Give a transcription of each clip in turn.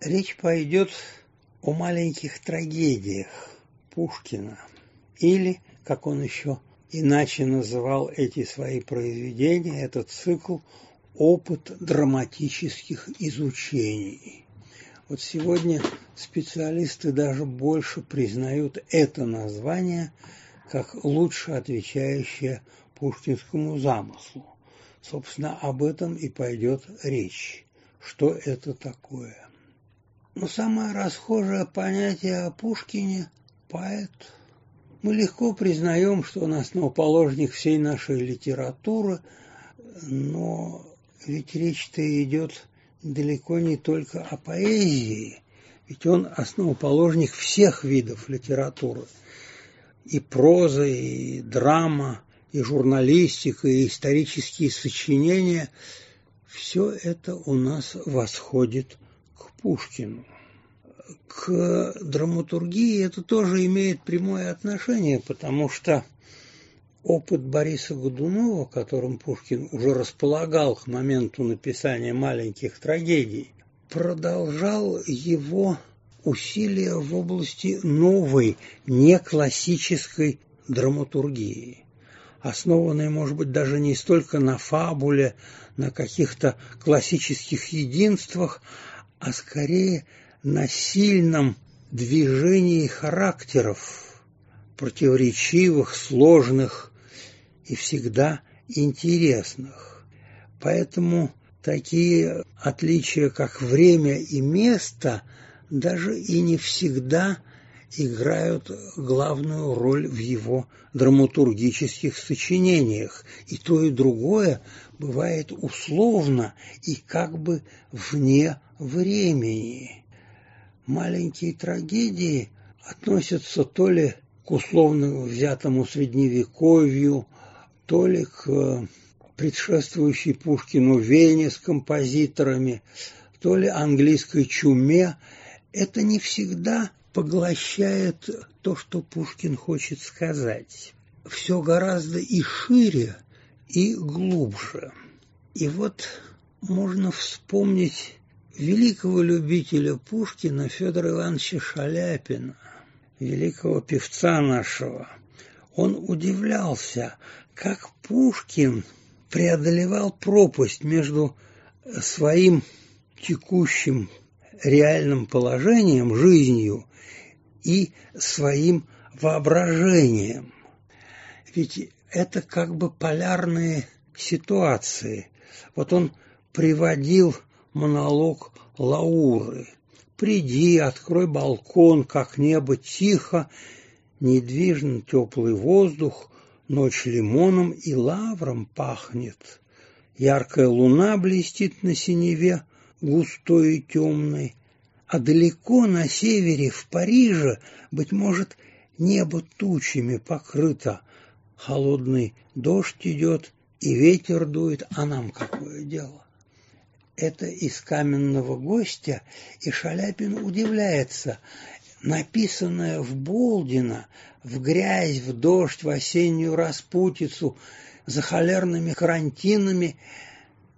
Речь пойдет о маленьких трагедиях Пушкина, или, как он еще иначе называл эти свои произведения, этот цикл «Опыт драматических изучений». Вот сегодня специалисты даже больше признают это название как лучше отвечающее пушкинскому замыслу. Собственно, об этом и пойдет речь. Что это такое? Но самое расхожее понятие о Пушкине – поэт. Мы легко признаем, что он основоположник всей нашей литературы, но ведь речь-то идет далеко не только о поэзии, ведь он основоположник всех видов литературы. И проза, и драма, и журналистика, и исторические сочинения – все это у нас восходит Пушкину. К драматургии это тоже имеет прямое отношение, потому что опыт Бориса Годунова, которым Пушкин уже располагал к моменту написания маленьких трагедий, продолжал его усилия в области новой, не классической драматургии, основанной, может быть, даже не столько на фабуле, на каких-то классических единствах, а скорее на сильном движении характеров, противоречивых, сложных и всегда интересных. Поэтому такие отличия, как время и место, даже и не всегда играют главную роль в его драматургических сочинениях. И то, и другое бывает условно и как бы вне времени. Маленькие трагедии относятся то ли к условно взятому средневековью, то ли к предшествующей Пушкину Вене с композиторами, то ли английской чуме. Это не всегда поглощает то, что Пушкин хочет сказать. Все гораздо и шире, и глубже. И вот можно вспомнить великого любителя Пушкина Федора Ивановича Шаляпина, великого певца нашего. Он удивлялся, как Пушкин преодолевал пропасть между своим текущим реальным положением, жизнью и своим воображением. Ведь это как бы полярные ситуации. Вот он приводил монолог Лауры. «Приди, открой балкон, как небо тихо, недвижно теплый воздух, ночь лимоном и лавром пахнет. Яркая луна блестит на синеве, густой и темной, а далеко на севере, в Париже, быть может, небо тучами покрыто, холодный дождь идет и ветер дует, а нам какое дело? Это из каменного гостя, и Шаляпин удивляется. Написанное в Болдина, в грязь, в дождь, в осеннюю распутицу, за холерными карантинами,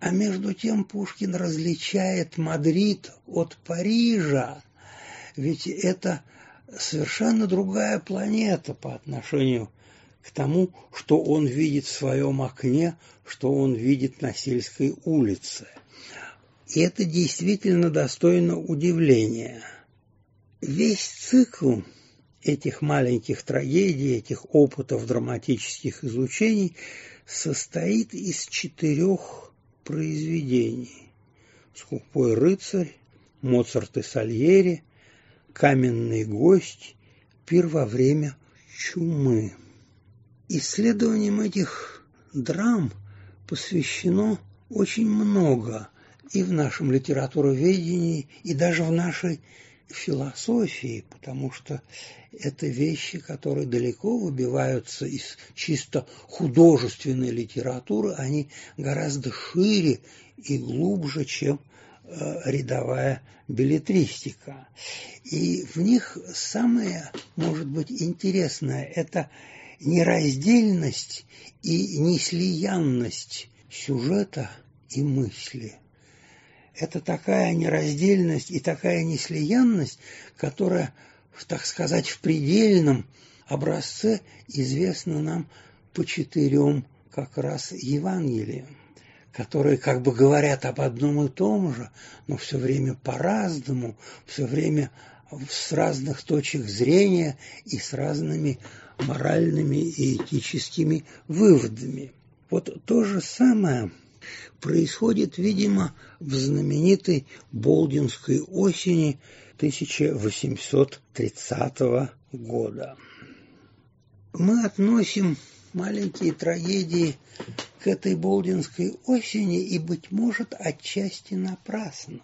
а между тем Пушкин различает Мадрид от Парижа. Ведь это совершенно другая планета по отношению к тому, что он видит в своем окне, что он видит на сельской улице. И это действительно достойно удивления. Весь цикл этих маленьких трагедий, этих опытов драматических изучений состоит из четырех произведений. «Скупой рыцарь», «Моцарт и Сальери», «Каменный гость», «Пир время чумы». Исследованием этих драм посвящено очень много и в нашем литературоведении, и даже в нашей философии, потому что это вещи, которые далеко выбиваются из чисто художественной литературы, они гораздо шире и глубже, чем э, рядовая билетристика. И в них самое, может быть, интересное – это нераздельность и неслиянность сюжета и мысли. Это такая нераздельность и такая неслиянность, которая, так сказать, в предельном образце известна нам по четырем как раз Евангелиям, которые как бы говорят об одном и том же, но все время по-разному, все время с разных точек зрения и с разными моральными и этическими выводами. Вот то же самое происходит, видимо, в знаменитой Болдинской осени 1830 года. Мы относим маленькие трагедии к этой Болдинской осени и, быть может, отчасти напрасно,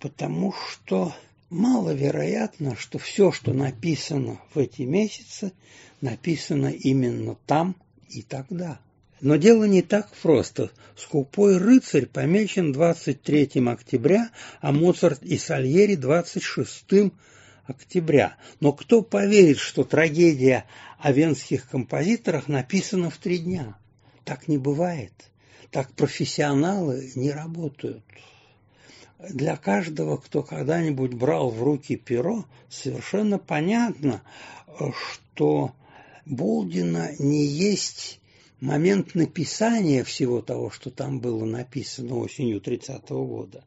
потому что маловероятно, что все, что написано в эти месяцы, написано именно там и тогда. Но дело не так просто. «Скупой рыцарь» помечен 23 октября, а Моцарт и Сальери 26 октября. Но кто поверит, что трагедия о венских композиторах написана в три дня? Так не бывает. Так профессионалы не работают. Для каждого, кто когда-нибудь брал в руки перо, совершенно понятно, что Болдина не есть момент написания всего того, что там было написано осенью 30-го года,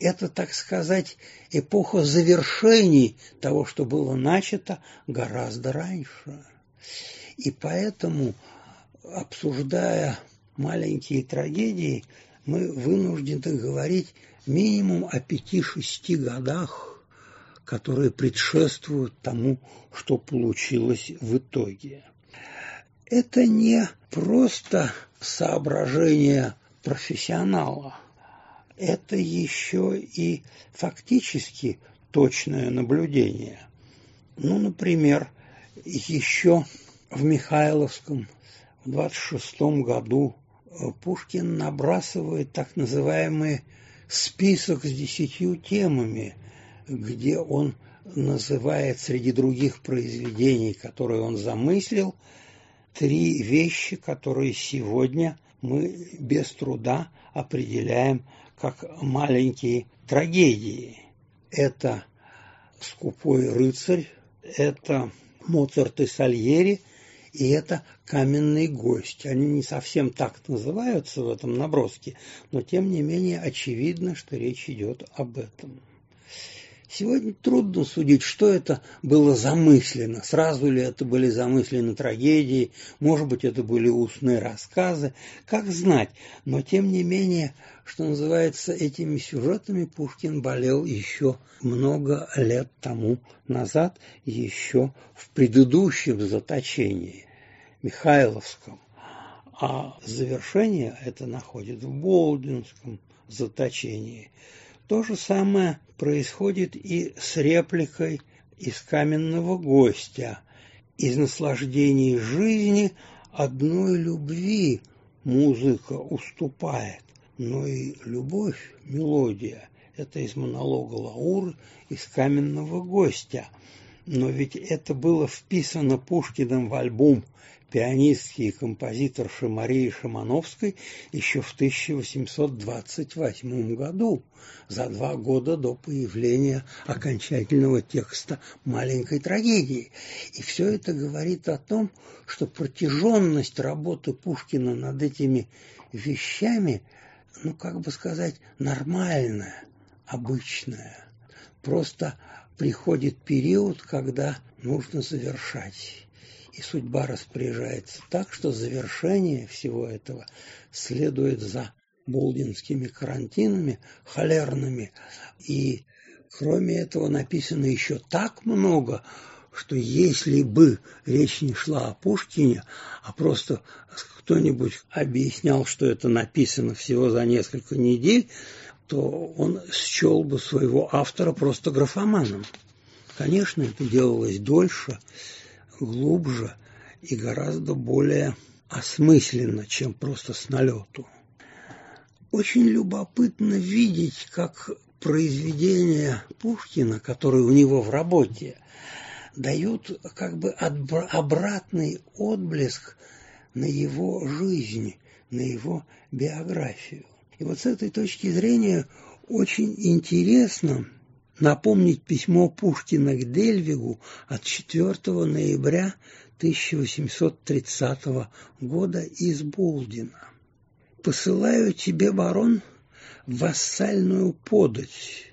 это, так сказать, эпоха завершений того, что было начато гораздо раньше. И поэтому, обсуждая маленькие трагедии, мы вынуждены говорить минимум о пяти-шести годах, которые предшествуют тому, что получилось в итоге. Это не просто соображение профессионала, это еще и фактически точное наблюдение. Ну, например, еще в Михайловском в 26 году Пушкин набрасывает так называемый список с десятью темами, где он называет среди других произведений, которые он замыслил, три вещи, которые сегодня мы без труда определяем как маленькие трагедии. Это «Скупой рыцарь», это Моцарт и Сальери, и это каменный гость. Они не совсем так называются в этом наброске, но тем не менее очевидно, что речь идет об этом. Сегодня трудно судить, что это было замыслено. Сразу ли это были замыслены трагедии, может быть, это были устные рассказы, как знать. Но, тем не менее, что называется, этими сюжетами Пушкин болел еще много лет тому назад, еще в предыдущем заточении, Михайловском. А завершение это находит в Болдинском заточении – то же самое происходит и с репликой из каменного гостя. Из наслаждений жизни одной любви музыка уступает, но и любовь, мелодия, это из монолога Лауры, из каменного гостя. Но ведь это было вписано Пушкиным в альбом пианистки и композиторши Марии Шимановской еще в 1828 году, за два года до появления окончательного текста маленькой трагедии. И все это говорит о том, что протяженность работы Пушкина над этими вещами, ну, как бы сказать, нормальная, обычная. Просто приходит период, когда нужно завершать и судьба распоряжается так, что завершение всего этого следует за болдинскими карантинами, холерными. И кроме этого написано еще так много, что если бы речь не шла о Пушкине, а просто кто-нибудь объяснял, что это написано всего за несколько недель, то он счел бы своего автора просто графоманом. Конечно, это делалось дольше, глубже и гораздо более осмысленно, чем просто с налету. Очень любопытно видеть, как произведения Пушкина, которые у него в работе, дают как бы обратный отблеск на его жизнь, на его биографию. И вот с этой точки зрения очень интересно напомнить письмо Пушкина к Дельвигу от 4 ноября 1830 года из Болдина. «Посылаю тебе, барон, вассальную подать.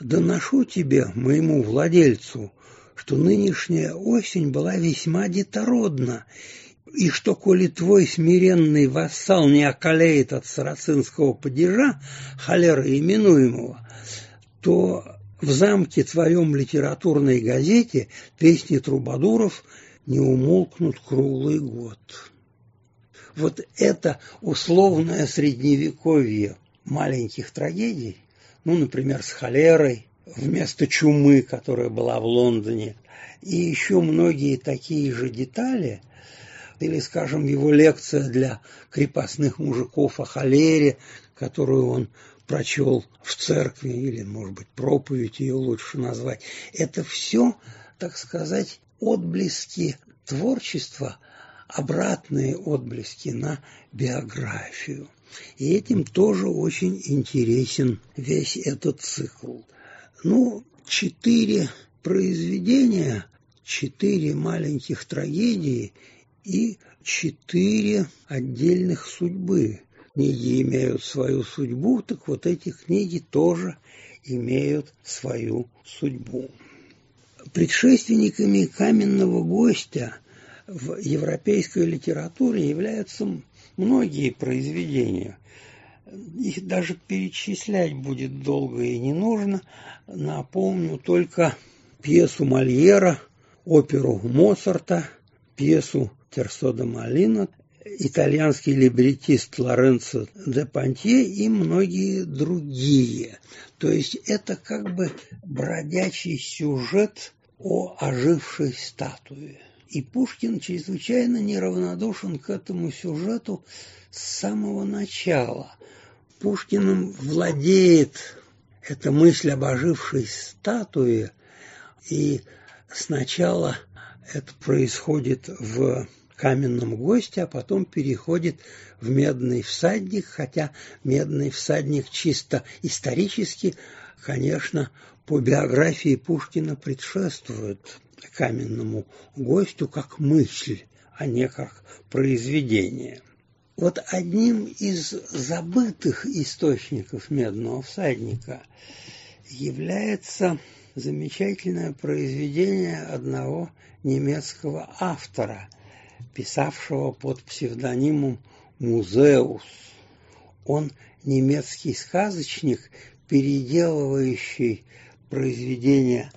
Доношу тебе, моему владельцу, что нынешняя осень была весьма детородна, и что, коли твой смиренный вассал не околеет от сарацинского падежа, холеры именуемого, то в замке твоем литературной газете песни трубадуров не умолкнут круглый год. Вот это условное средневековье маленьких трагедий, ну, например, с холерой, вместо чумы, которая была в Лондоне, и еще многие такие же детали, или, скажем, его лекция для крепостных мужиков о холере, которую он прочел в церкви, или, может быть, проповедь ее лучше назвать. Это все, так сказать, отблески творчества, обратные отблески на биографию. И этим тоже очень интересен весь этот цикл. Ну, четыре произведения, четыре маленьких трагедии и четыре отдельных судьбы книги имеют свою судьбу, так вот эти книги тоже имеют свою судьбу. Предшественниками каменного гостя в европейской литературе являются многие произведения. Их даже перечислять будет долго и не нужно. Напомню только пьесу Мольера, оперу Моцарта, пьесу Терсода Малина итальянский либретист Лоренцо де Пантье и многие другие. То есть это как бы бродячий сюжет о ожившей статуе. И Пушкин чрезвычайно неравнодушен к этому сюжету с самого начала. Пушкиным владеет эта мысль об ожившей статуе, и сначала это происходит в каменном госте, а потом переходит в медный всадник, хотя медный всадник чисто исторически, конечно, по биографии Пушкина предшествует каменному гостю как мысль, а не как произведение. Вот одним из забытых источников «Медного всадника» является замечательное произведение одного немецкого автора – писавшего под псевдонимом Музеус. Он немецкий сказочник, переделывающий произведения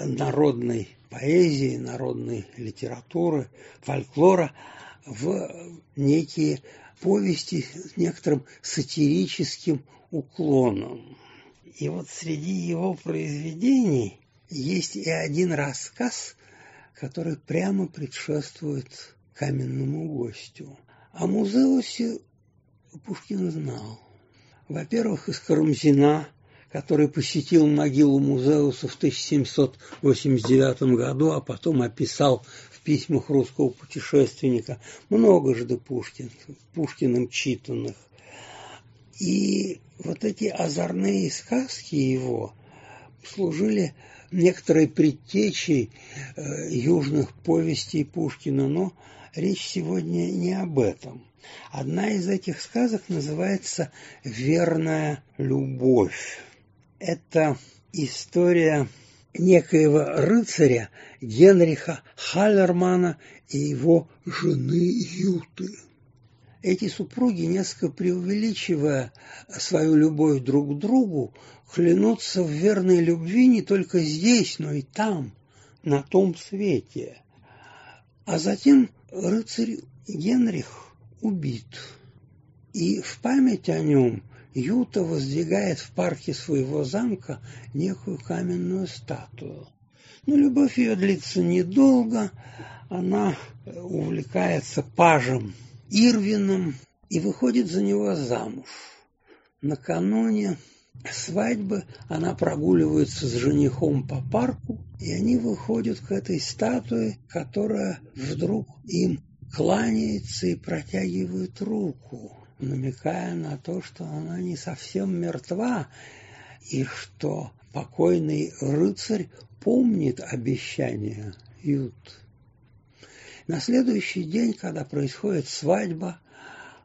народной поэзии, народной литературы, фольклора в некие повести с некоторым сатирическим уклоном. И вот среди его произведений есть и один рассказ, который прямо предшествует каменному гостю. О Музеусе Пушкин знал. Во-первых, из Карамзина, который посетил могилу Музеуса в 1789 году, а потом описал в письмах русского путешественника многожды Пушкин, Пушкиным читанных. И вот эти озорные сказки его служили некоторой предтечей э, южных повестей Пушкина, но речь сегодня не об этом. Одна из этих сказок называется «Верная любовь». Это история некоего рыцаря Генриха Халлермана и его жены Юты. Эти супруги, несколько преувеличивая свою любовь друг к другу, клянутся в верной любви не только здесь, но и там, на том свете. А затем рыцарь Генрих убит. И в память о нем Юта воздвигает в парке своего замка некую каменную статую. Но любовь ее длится недолго, она увлекается пажем Ирвином и выходит за него замуж. Накануне свадьбы она прогуливается с женихом по парку, и они выходят к этой статуе, которая вдруг им кланяется и протягивает руку, намекая на то, что она не совсем мертва, и что покойный рыцарь помнит обещание Ют. На следующий день, когда происходит свадьба,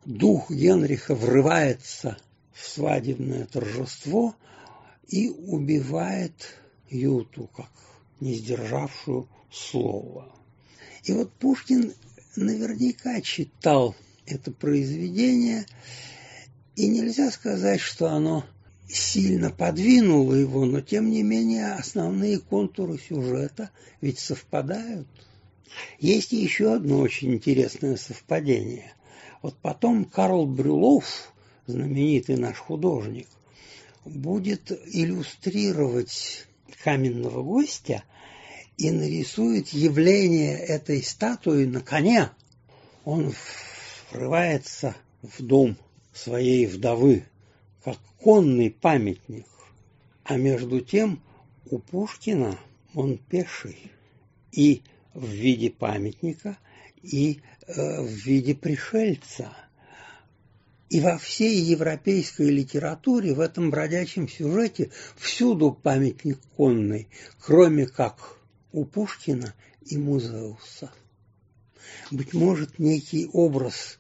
дух Генриха врывается свадебное торжество и убивает Юту, как не сдержавшую слова. И вот Пушкин наверняка читал это произведение, и нельзя сказать, что оно сильно подвинуло его, но тем не менее основные контуры сюжета ведь совпадают. Есть еще одно очень интересное совпадение. Вот потом Карл Брюлов, знаменитый наш художник, будет иллюстрировать каменного гостя и нарисует явление этой статуи на коне. Он врывается в дом своей вдовы, как конный памятник. А между тем у Пушкина он пеший и в виде памятника, и э, в виде пришельца. И во всей европейской литературе в этом бродячем сюжете всюду памятник конный, кроме как у Пушкина и Музеуса. Быть может, некий образ,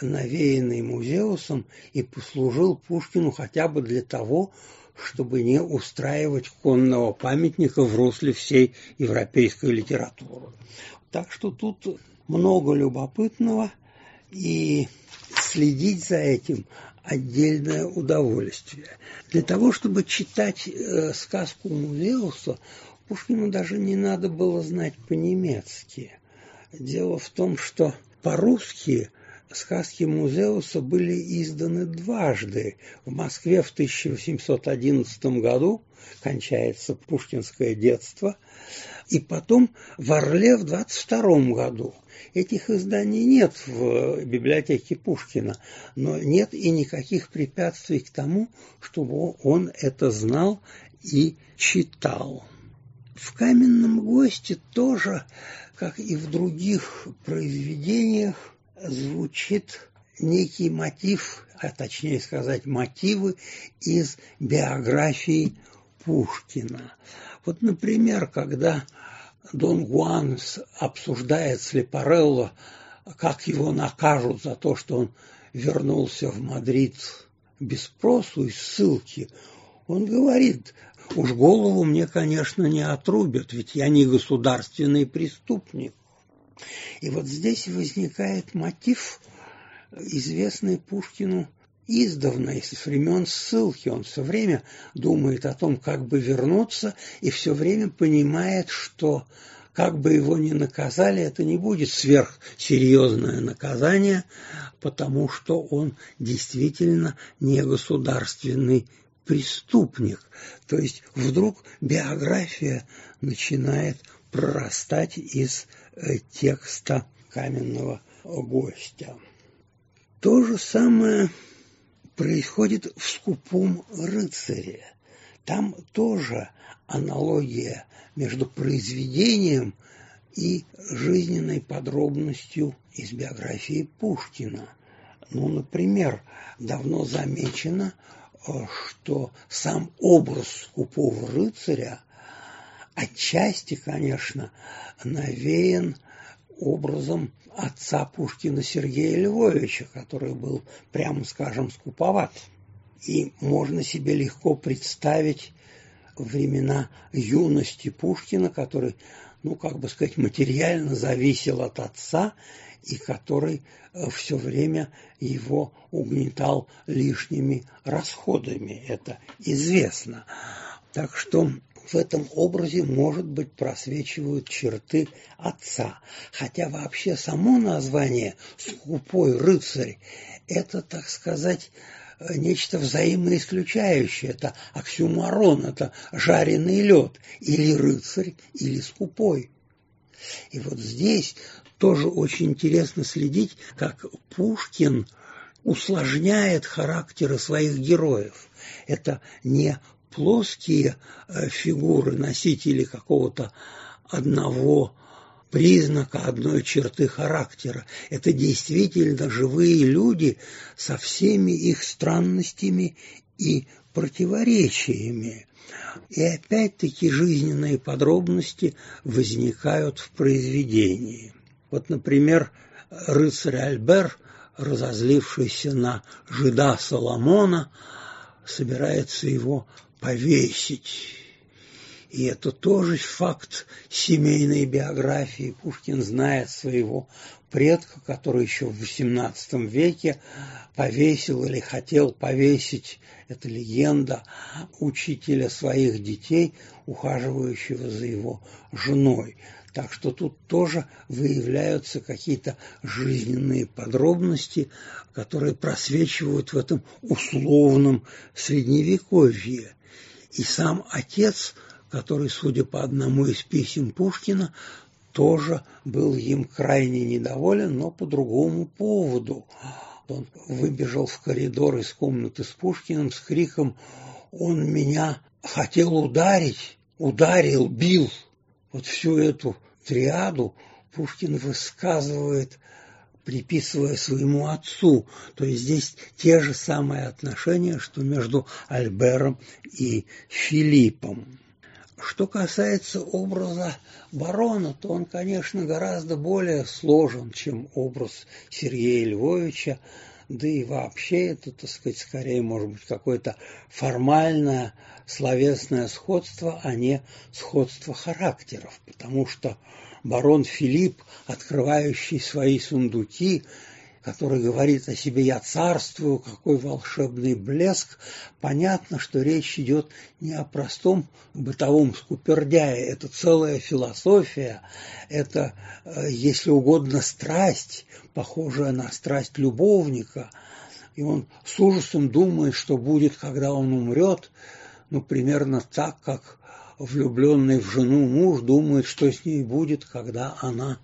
навеянный Музеусом, и послужил Пушкину хотя бы для того, чтобы не устраивать конного памятника в русле всей европейской литературы. Так что тут много любопытного, и следить за этим отдельное удовольствие. Для того, чтобы читать э, сказку Музеуса, Пушкину даже не надо было знать по-немецки. Дело в том, что по-русски сказки Музеуса были изданы дважды. В Москве в 1811 году кончается пушкинское детство, и потом в Орле в 22 году. Этих изданий нет в библиотеке Пушкина, но нет и никаких препятствий к тому, чтобы он это знал и читал. В «Каменном госте» тоже, как и в других произведениях, звучит некий мотив, а точнее сказать мотивы из биографии Пушкина. Вот, например, когда Дон Гуан обсуждает с Лепарелло, как его накажут за то, что он вернулся в Мадрид без спросу и ссылки, он говорит, уж голову мне, конечно, не отрубят, ведь я не государственный преступник. И вот здесь возникает мотив, известный Пушкину издавна, из времен ссылки. Он все время думает о том, как бы вернуться, и все время понимает, что как бы его ни наказали, это не будет сверхсерьезное наказание, потому что он действительно не государственный преступник. То есть вдруг биография начинает прорастать из э, текста каменного гостя. То же самое происходит в «Скупом рыцаре». Там тоже аналогия между произведением и жизненной подробностью из биографии Пушкина. Ну, например, давно замечено, э, что сам образ скупого рыцаря отчасти, конечно, навеян образом отца Пушкина Сергея Львовича, который был, прямо скажем, скуповат. И можно себе легко представить времена юности Пушкина, который, ну, как бы сказать, материально зависел от отца и который э, все время его угнетал лишними расходами. Это известно. Так что в этом образе, может быть, просвечивают черты отца. Хотя вообще само название «скупой рыцарь» – это, так сказать, нечто взаимоисключающее. Это оксюмарон, это жареный лед. Или рыцарь, или скупой. И вот здесь тоже очень интересно следить, как Пушкин усложняет характеры своих героев. Это не плоские э, фигуры, носители какого-то одного признака, одной черты характера. Это действительно живые люди со всеми их странностями и противоречиями. И опять-таки жизненные подробности возникают в произведении. Вот, например, рыцарь Альбер, разозлившийся на жида Соломона, собирается его повесить. И это тоже факт семейной биографии. Пушкин знает своего предка, который еще в XVIII веке повесил или хотел повесить, это легенда, учителя своих детей, ухаживающего за его женой. Так что тут тоже выявляются какие-то жизненные подробности, которые просвечивают в этом условном средневековье. И сам отец, который, судя по одному из писем Пушкина, тоже был им крайне недоволен, но по другому поводу. Он выбежал в коридор из комнаты с Пушкиным с криком «Он меня хотел ударить, ударил, бил!» Вот всю эту триаду Пушкин высказывает, приписывая своему отцу. То есть здесь те же самые отношения, что между Альбером и Филиппом. Что касается образа барона, то он, конечно, гораздо более сложен, чем образ Сергея Львовича, да и вообще это, так сказать, скорее может быть какое-то формальное словесное сходство, а не сходство характеров, потому что барон Филипп, открывающий свои сундуки, который говорит о себе «я царствую», какой волшебный блеск, понятно, что речь идет не о простом бытовом скупердяе, это целая философия, это, э, если угодно, страсть, похожая на страсть любовника, и он с ужасом думает, что будет, когда он умрет, ну, примерно так, как влюбленный в жену муж думает, что с ней будет, когда она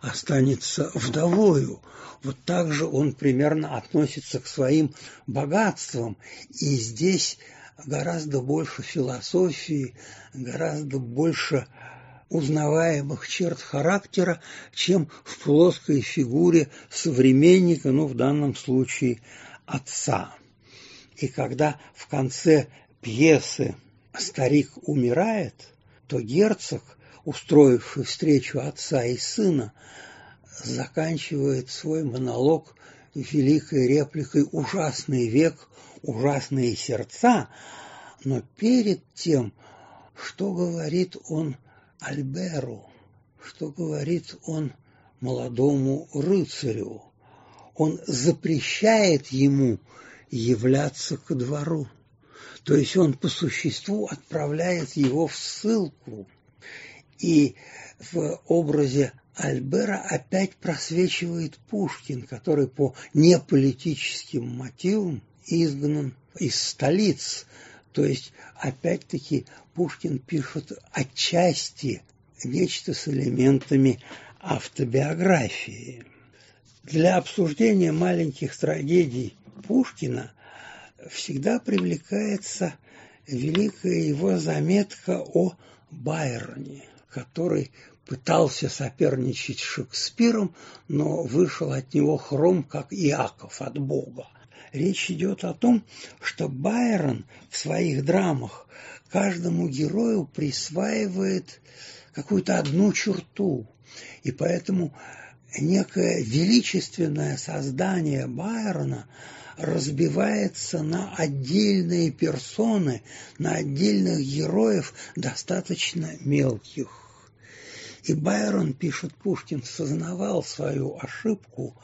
останется вдовою. Вот так же он примерно относится к своим богатствам. И здесь гораздо больше философии, гораздо больше узнаваемых черт характера, чем в плоской фигуре современника, ну, в данном случае, отца. И когда в конце пьесы старик умирает, то герцог, устроивший встречу отца и сына, заканчивает свой монолог великой репликой «Ужасный век, ужасные сердца», но перед тем, что говорит он Альберу, что говорит он молодому рыцарю, он запрещает ему являться ко двору. То есть он по существу отправляет его в ссылку. И в образе Альбера опять просвечивает Пушкин, который по неполитическим мотивам изгнан из столиц. То есть, опять-таки, Пушкин пишет отчасти нечто с элементами автобиографии. Для обсуждения маленьких трагедий Пушкина всегда привлекается великая его заметка о Байроне, который пытался соперничать с Шекспиром, но вышел от него хром, как Иаков от Бога. Речь идет о том, что Байрон в своих драмах каждому герою присваивает какую-то одну черту. И поэтому некое величественное создание Байрона разбивается на отдельные персоны, на отдельных героев, достаточно мелких. И Байрон, пишет Пушкин, сознавал свою ошибку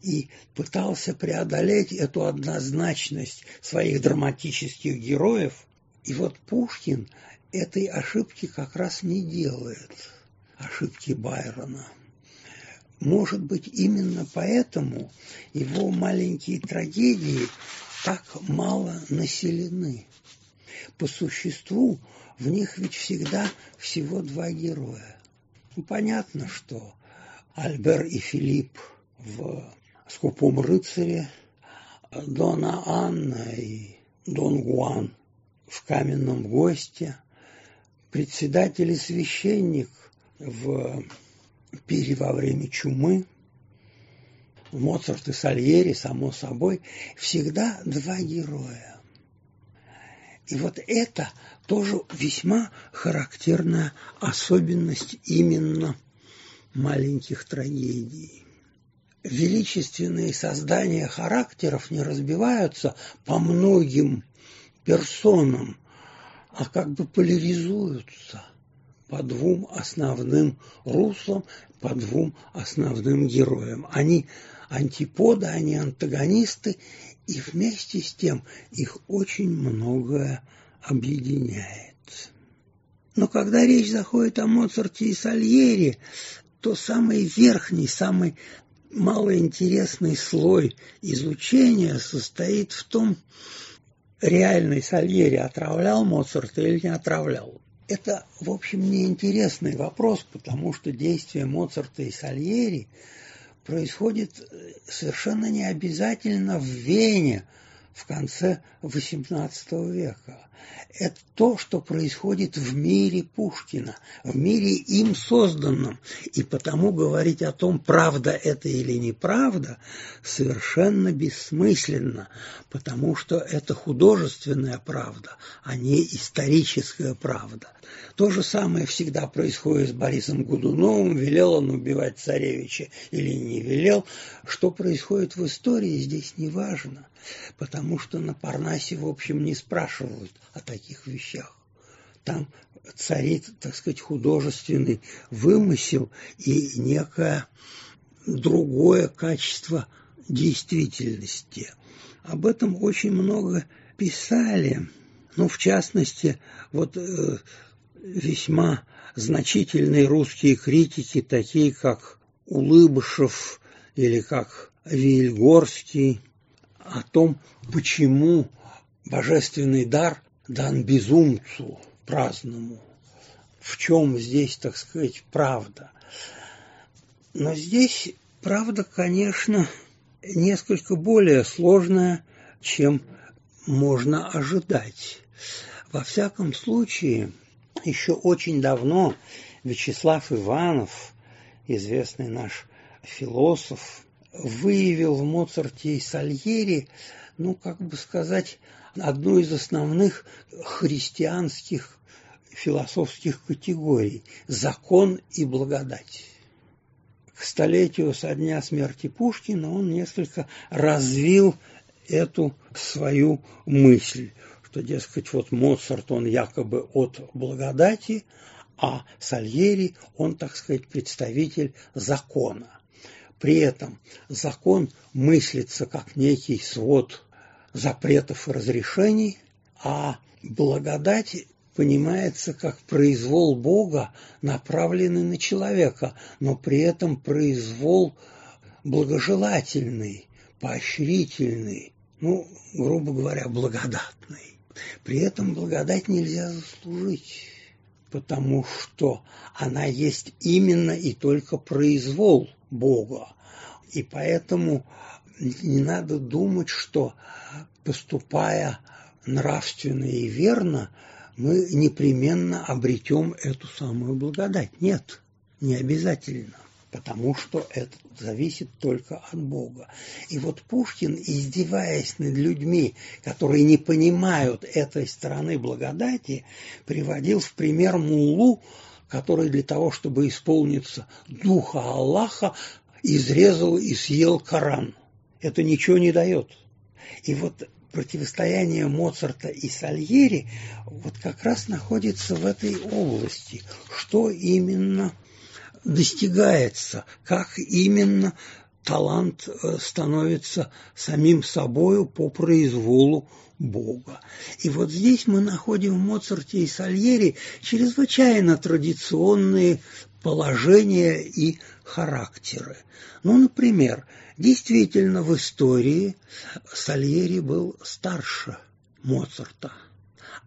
и пытался преодолеть эту однозначность своих драматических героев. И вот Пушкин этой ошибки как раз не делает, ошибки Байрона. Может быть, именно поэтому его маленькие трагедии так мало населены. По существу в них ведь всегда всего два героя. Ну, понятно, что Альбер и Филипп в «Скупом рыцаре», Дона Анна и Дон Гуан в «Каменном госте», председатель и священник в «Пире во время чумы», Моцарт и Сальери, само собой, всегда два героя. И вот это тоже весьма характерная особенность именно маленьких трагедий. Величественные создания характеров не разбиваются по многим персонам, а как бы поляризуются по двум основным руслам, по двум основным героям. Они антиподы, они антагонисты, и вместе с тем их очень многое объединяет. Но когда речь заходит о Моцарте и Сальери, то самый верхний, самый малоинтересный слой изучения состоит в том, реальный Сальери отравлял Моцарта или не отравлял. Это, в общем, неинтересный вопрос, потому что действие Моцарта и Сальери происходит э, совершенно не обязательно в Вене в конце XVIII века это то, что происходит в мире Пушкина, в мире им созданном. И потому говорить о том, правда это или неправда, совершенно бессмысленно, потому что это художественная правда, а не историческая правда. То же самое всегда происходит с Борисом Гудуновым, велел он убивать царевича или не велел. Что происходит в истории, здесь не важно, потому что на Парнасе, в общем, не спрашивают о таких вещах. Там царит, так сказать, художественный вымысел и некое другое качество действительности. Об этом очень много писали. Ну, в частности, вот э, весьма значительные русские критики, такие как Улыбышев или как Вильгорский, о том, почему божественный дар дан безумцу праздному. В чем здесь, так сказать, правда? Но здесь правда, конечно, несколько более сложная, чем можно ожидать. Во всяком случае, еще очень давно Вячеслав Иванов, известный наш философ, выявил в Моцарте и Сальери, ну, как бы сказать, одну из основных христианских философских категорий – закон и благодать. К столетию со дня смерти Пушкина он несколько развил эту свою мысль – что, дескать, вот Моцарт, он якобы от благодати, а Сальери, он, так сказать, представитель закона. При этом закон мыслится как некий свод запретов и разрешений, а благодать понимается как произвол Бога, направленный на человека, но при этом произвол благожелательный, поощрительный, ну, грубо говоря, благодатный. При этом благодать нельзя заслужить, потому что она есть именно и только произвол Бога. И поэтому не надо думать, что поступая нравственно и верно, мы непременно обретем эту самую благодать. Нет, не обязательно потому что это зависит только от Бога. И вот Пушкин, издеваясь над людьми, которые не понимают этой стороны благодати, приводил в пример Муллу, который для того, чтобы исполниться духа Аллаха, изрезал и съел Коран. Это ничего не дает. И вот противостояние Моцарта и Сальери вот как раз находится в этой области. Что именно достигается, как именно талант э, становится самим собою по произволу Бога. И вот здесь мы находим в Моцарте и Сальери чрезвычайно традиционные положения и характеры. Ну, например, действительно в истории Сальери был старше Моцарта.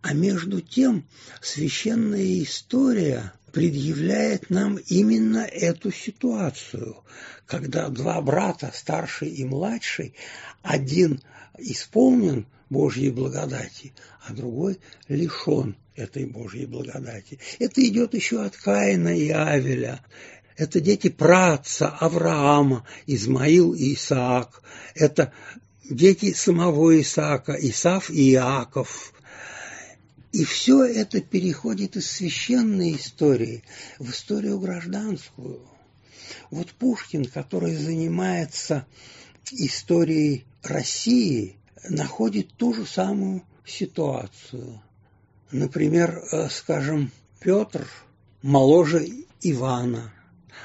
А между тем священная история предъявляет нам именно эту ситуацию, когда два брата, старший и младший, один исполнен Божьей благодати, а другой лишен этой Божьей благодати. Это идет еще от Каина и Авеля. Это дети праца Авраама, Измаил и Исаак. Это дети самого Исаака, Исав и Иаков. И все это переходит из священной истории в историю гражданскую. Вот Пушкин, который занимается историей России, находит ту же самую ситуацию. Например, э, скажем, Петр моложе Ивана,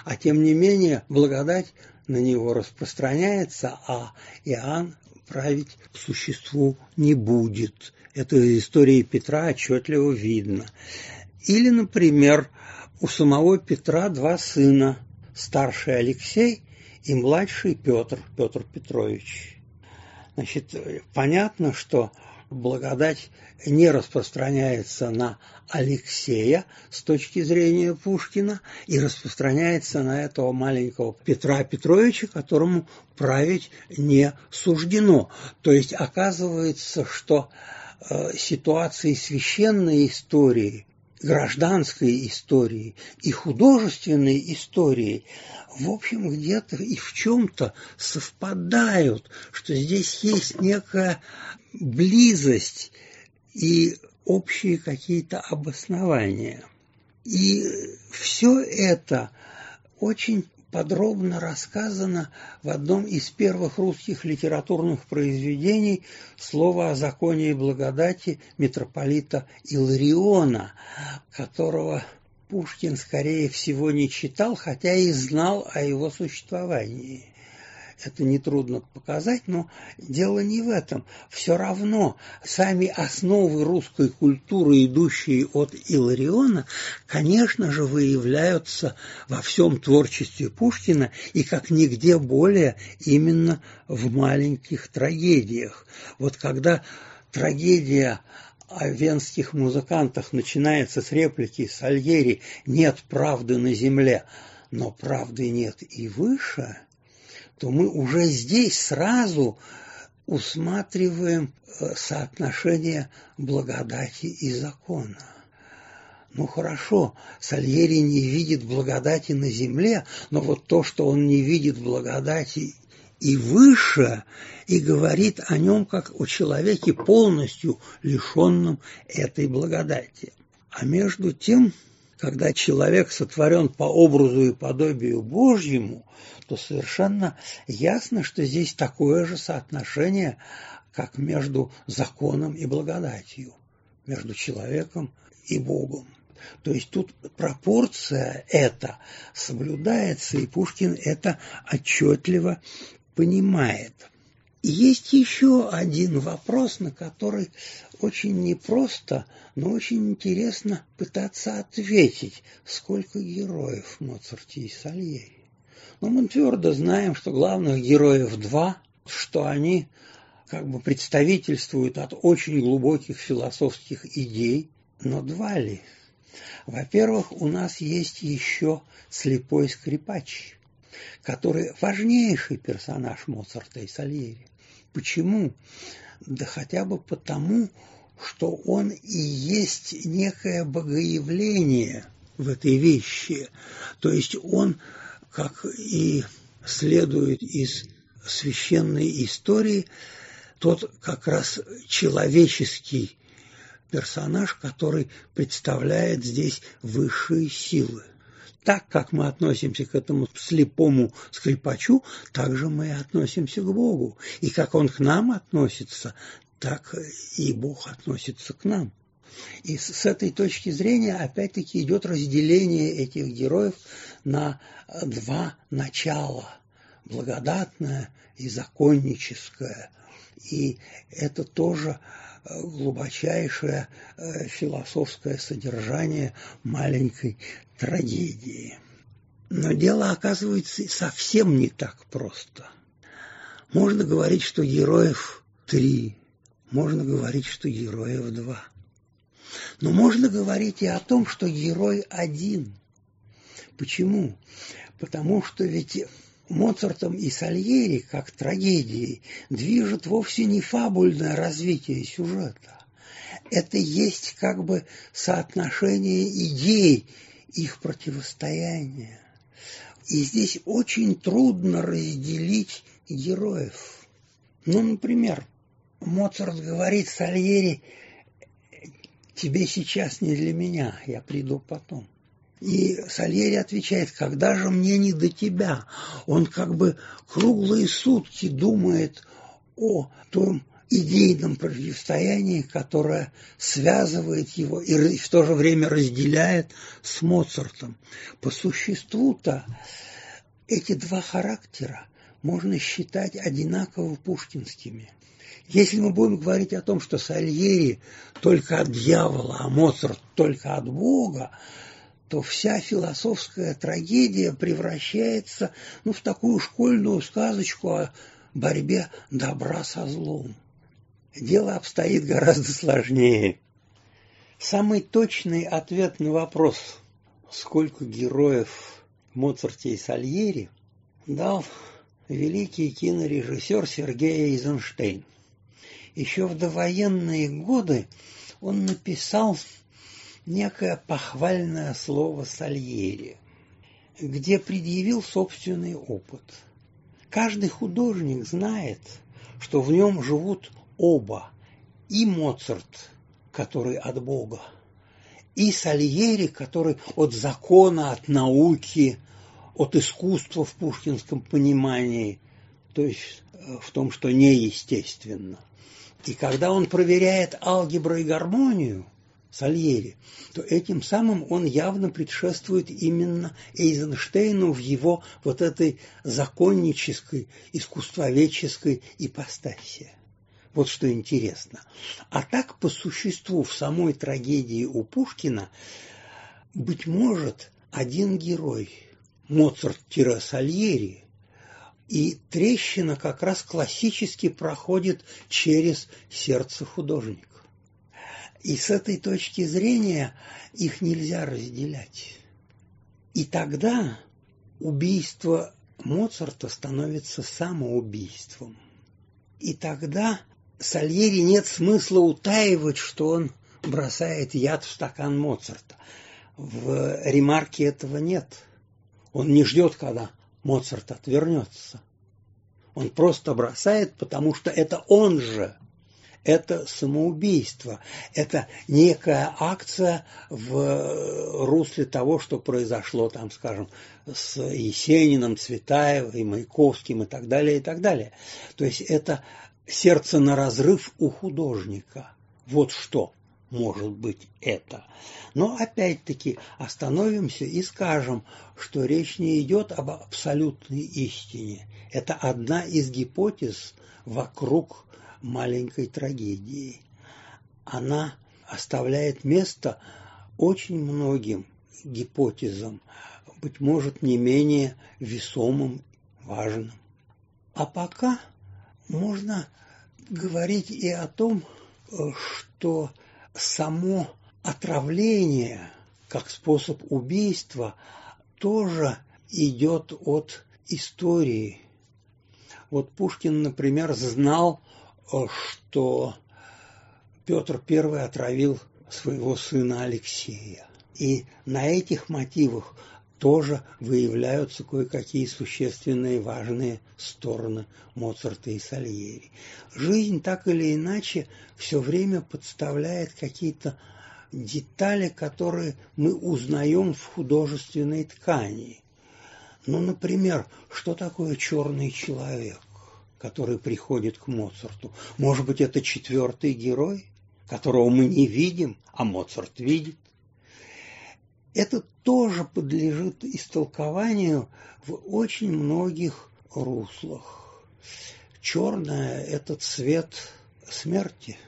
а тем не менее благодать на него распространяется, а Иоанн править по существу не будет. Это из истории Петра отчетливо видно. Или, например, у самого Петра два сына, старший Алексей и младший Петр, Петр Петрович. Значит, понятно, что благодать не распространяется на Алексея с точки зрения Пушкина и распространяется на этого маленького Петра Петровича, которому править не суждено. То есть оказывается, что э, ситуации священной истории, гражданской истории и художественной истории в общем, где-то и в чем-то совпадают, что здесь есть некая близость и общие какие-то обоснования. И все это очень подробно рассказано в одном из первых русских литературных произведений «Слово о законе и благодати» митрополита Илариона, которого Пушкин, скорее всего, не читал, хотя и знал о его существовании это нетрудно показать, но дело не в этом. Все равно сами основы русской культуры, идущие от Илариона, конечно же, выявляются во всем творчестве Пушкина и как нигде более именно в маленьких трагедиях. Вот когда трагедия о венских музыкантах начинается с реплики Сальери «Нет правды на земле», но правды нет и выше – то мы уже здесь сразу усматриваем э, соотношение благодати и закона. Ну хорошо, Сальери не видит благодати на земле, но вот то, что он не видит благодати и выше, и говорит о нем как о человеке полностью лишенном этой благодати. А между тем, когда человек сотворен по образу и подобию Божьему, то совершенно ясно, что здесь такое же соотношение, как между законом и благодатью, между человеком и Богом. То есть тут пропорция эта соблюдается, и Пушкин это отчетливо понимает. Есть еще один вопрос, на который очень непросто, но очень интересно пытаться ответить, сколько героев в Моцарте и Сальери. Но мы твердо знаем, что главных героев два, что они как бы представительствуют от очень глубоких философских идей, но два ли? Во-первых, у нас есть еще слепой скрипач, который важнейший персонаж Моцарта и Сальери. Почему? Да хотя бы потому, что он и есть некое богоявление в этой вещи. То есть он как и следует из священной истории, тот как раз человеческий персонаж, который представляет здесь высшие силы. Так как мы относимся к этому слепому скрипачу, так же мы и относимся к Богу. И как Он к нам относится, так и Бог относится к нам. И с этой точки зрения опять-таки идет разделение этих героев на два начала – благодатное и законническое. И это тоже э, глубочайшее э, философское содержание маленькой трагедии. Но дело оказывается совсем не так просто. Можно говорить, что героев три, можно говорить, что героев два. Но можно говорить и о том, что герой один. Почему? Потому что ведь Моцартом и Сальери, как трагедией, движет вовсе не фабульное развитие сюжета. Это есть как бы соотношение идей, их противостояние. И здесь очень трудно разделить героев. Ну, например, Моцарт говорит Сальери, тебе сейчас не для меня, я приду потом. И Сальери отвечает, когда же мне не до тебя? Он как бы круглые сутки думает о том идейном противостоянии, которое связывает его и в то же время разделяет с Моцартом. По существу-то эти два характера можно считать одинаково пушкинскими. Если мы будем говорить о том, что Сальери только от дьявола, а Моцарт только от Бога, то вся философская трагедия превращается ну, в такую школьную сказочку о борьбе добра со злом. Дело обстоит гораздо сложнее. Самый точный ответ на вопрос, сколько героев Моцарте и Сальери, дал великий кинорежиссер Сергей Эйзенштейн. Еще в довоенные годы он написал некое похвальное слово Сальери, где предъявил собственный опыт. Каждый художник знает, что в нем живут оба, и Моцарт, который от Бога, и Сальери, который от закона, от науки, от искусства в пушкинском понимании, то есть э, в том, что неестественно. И когда он проверяет алгебру и гармонию, Сальери, то этим самым он явно предшествует именно Эйзенштейну в его вот этой законнической, искусствоведческой ипостаси. Вот что интересно. А так, по существу, в самой трагедии у Пушкина, быть может, один герой, Моцарт-Сальери, и трещина как раз классически проходит через сердце художника. И с этой точки зрения их нельзя разделять. И тогда убийство Моцарта становится самоубийством. И тогда Сальери нет смысла утаивать, что он бросает яд в стакан Моцарта. В ремарке этого нет. Он не ждет, когда Моцарт отвернется. Он просто бросает, потому что это он же. Это самоубийство. Это некая акция в русле того, что произошло там, скажем, с Есениным, Цветаевой, Маяковским и так далее, и так далее. То есть это сердце на разрыв у художника. Вот что может быть это. Но опять-таки остановимся и скажем, что речь не идет об абсолютной истине. Это одна из гипотез вокруг маленькой трагедии. Она оставляет место очень многим гипотезам, быть может, не менее весомым, важным. А пока можно говорить и о том, что само отравление как способ убийства тоже идет от истории. Вот Пушкин, например, знал, что Петр I отравил своего сына Алексея. И на этих мотивах тоже выявляются кое-какие существенные важные стороны Моцарта и Сальери. Жизнь так или иначе все время подставляет какие-то детали, которые мы узнаем в художественной ткани. Ну, например, что такое черный человек, который приходит к Моцарту? Может быть, это четвертый герой, которого мы не видим, а Моцарт видит? Это тоже подлежит истолкованию в очень многих руслах. Черное – это цвет смерти.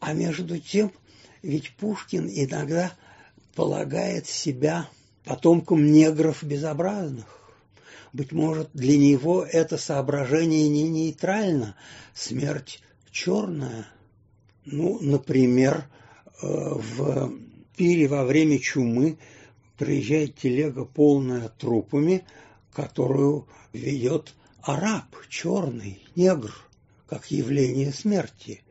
А между тем, ведь Пушкин иногда полагает себя потомком негров безобразных. Быть может, для него это соображение не нейтрально. Смерть черная. Ну, например, э, в пире во время чумы приезжает телега полная трупами, которую ведет араб, черный, негр, как явление смерти.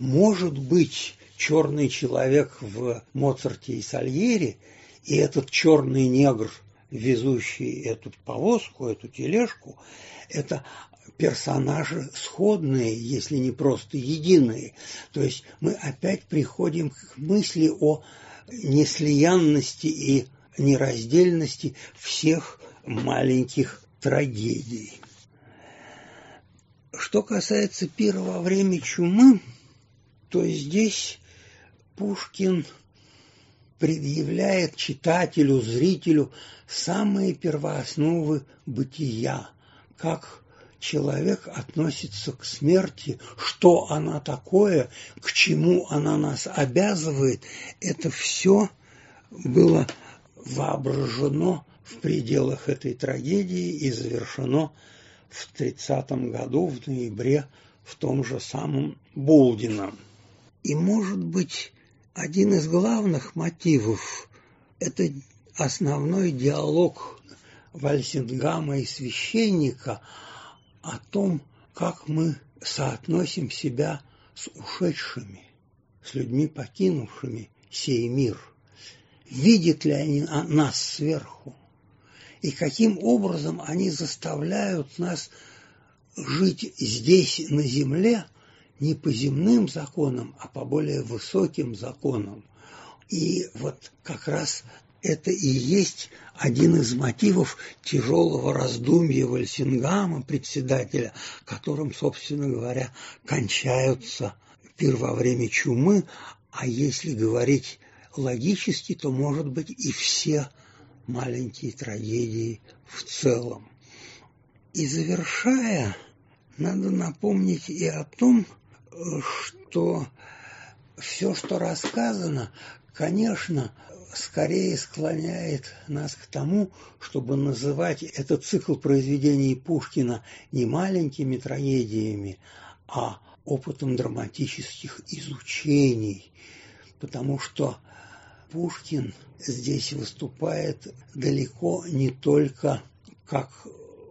Может быть, черный человек в Моцарте и Сальери, и этот черный негр, везущий эту повозку, эту тележку, это персонажи сходные, если не просто единые. То есть мы опять приходим к мысли о неслиянности и нераздельности всех маленьких трагедий. Что касается пира во время чумы, то здесь Пушкин предъявляет читателю, зрителю самые первоосновы бытия, как человек относится к смерти, что она такое, к чему она нас обязывает, это все было воображено в пределах этой трагедии и завершено в 30 году, в ноябре, в том же самом Болдином. И, может быть, один из главных мотивов – это основной диалог Вальсингама и священника – о том, как мы соотносим себя с ушедшими, с людьми, покинувшими сей мир. Видят ли они нас сверху? И каким образом они заставляют нас жить здесь, на земле, не по земным законам, а по более высоким законам. И вот как раз это и есть один из мотивов тяжелого раздумья Вальсингама, председателя, которым, собственно говоря, кончаются пир во время чумы, а если говорить логически, то, может быть, и все маленькие трагедии в целом. И завершая, надо напомнить и о том, что все, что рассказано, конечно, скорее склоняет нас к тому, чтобы называть этот цикл произведений Пушкина не маленькими трагедиями, а опытом драматических изучений, потому что Пушкин здесь выступает далеко не только как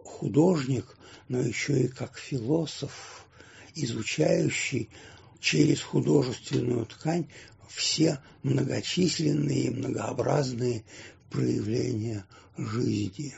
художник, но еще и как философ, изучающий через художественную ткань все многочисленные и многообразные проявления жизни.